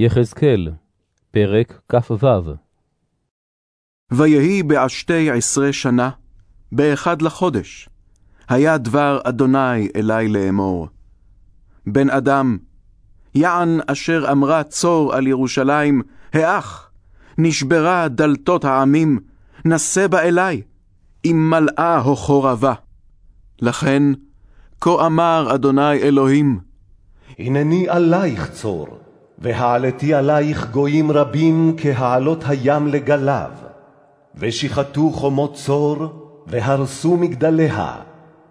יחזקאל, פרק כ"ו ויהי בעשתי עשרה שנה, באחד לחודש, היה דבר אדוני אלי לאמור. בן אדם, יען אשר אמרה צור על ירושלים, האח, נשברה דלתות העמים, נשא בה אלי, אם מלאה החורבה. לכן, כה אמר אדוני אלוהים, הנני עלייך צור, והעלתי עלייך גויים רבים כהעלות הים לגליו. ושיחתו חומות צור, והרסו מגדליה,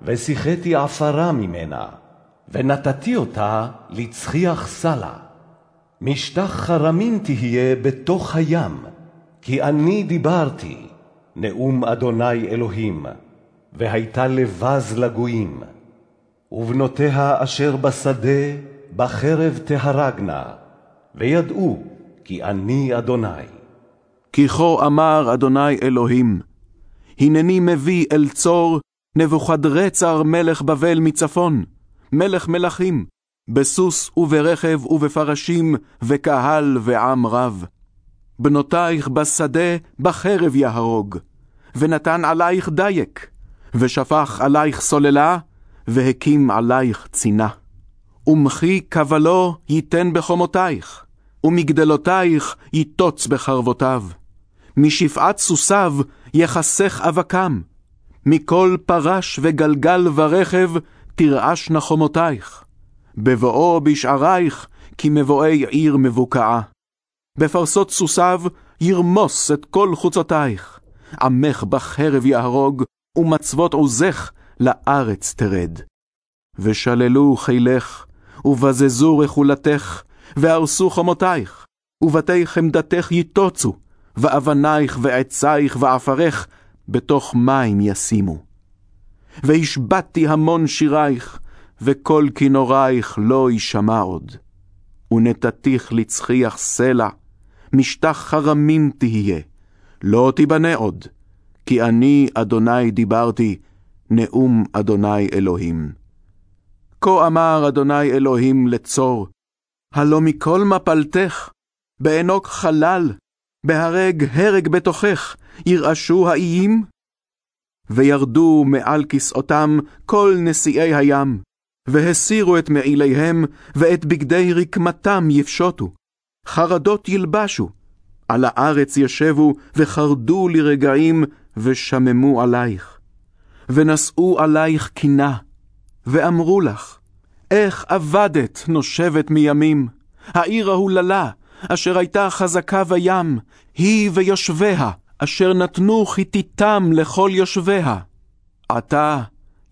ושיחתי עפרה ממנה, ונתתי אותה לצחיח סלה. משטח חרמים תהיה בתוך הים, כי אני דיברתי, נאום אדוני אלוהים, והייתה לבז לגויים. ובנותיה אשר בשדה, בחרב תהרגנה, וידעו כי אני אדוני. כי כה אמר אדוני אלוהים, הנני מביא אל צור נבוכדרצר מלך בבל מצפון, מלך מלכים, בסוס וברכב ובפרשים, וקהל ועם רב. בנותייך בשדה בחרב יהרוג, ונתן עלייך דייק, ושפך עלייך סוללה, והקים עלייך צינה. ומחי כבלו ייתן בחומותייך, ומגדלותייך יטוץ בחרבותיו. משפעת סוסיו יחסך אבקם, מכל פרש וגלגל ורכב תרעשנה חומותייך. בבואו כי מבואי עיר מבוקעה. בפרסות סוסיו ירמוס את כל חוצותייך. עמך בחרב יהרוג, ומצבות עוזך לארץ תרד. ושללו חילך, ובזזו רכולתך, והרסו חומותייך, ובתי חמדתך יטוצו, ואבנייך ועצייך ועפרך בתוך מים ישימו. והשבתתי המון שירייך, וכל כינורייך לא יישמע עוד. ונתתיך לצחיח סלע, משטח חרמים תהיה, לא תיבנה עוד, כי אני, אדוני, דיברתי, נאום אדוני אלוהים. כה אמר אדוני אלוהים לצור, הלא מכל מפלתך, בענוק חלל, בהרג הרג בתוכך, ירעשו האיים? וירדו מעל כסאותם כל נשיאי הים, והסירו את מעיליהם, ואת בגדי רקמתם יפשוטו. חרדות ילבשו, על הארץ ישבו, וחרדו לרגעים, ושממו עלייך. ונשאו עלייך קינה, ואמרו לך, איך אבדת נושבת מימים, העיר ההוללה, אשר הייתה חזקה בים, היא ויושביה, אשר נתנו חיתיתם לכל יושביה. עתה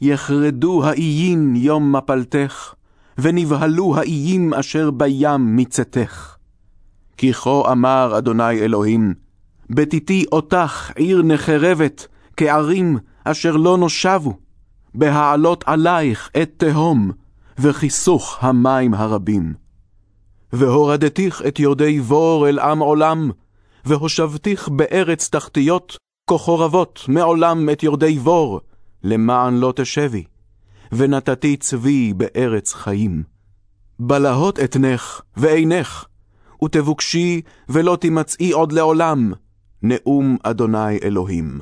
יחרדו האיים יום מפלתך, ונבהלו האיים אשר בים מצאתך. כי כה אמר אדוני אלוהים, בתיתי אותך עיר נחרבת, כערים אשר לא נושבו, בהעלות עלייך את תהום, וכיסוך המים הרבים. והורדתיך את יורדי בור אל עם עולם, והושבתיך בארץ תחתיות, כחורבות מעולם את יורדי בור, למען לא תשבי, ונתתי צבי בארץ חיים. בלהות אתנך ועינך, ותבוקשי ולא תימצאי עוד לעולם, נאום אדוני אלוהים.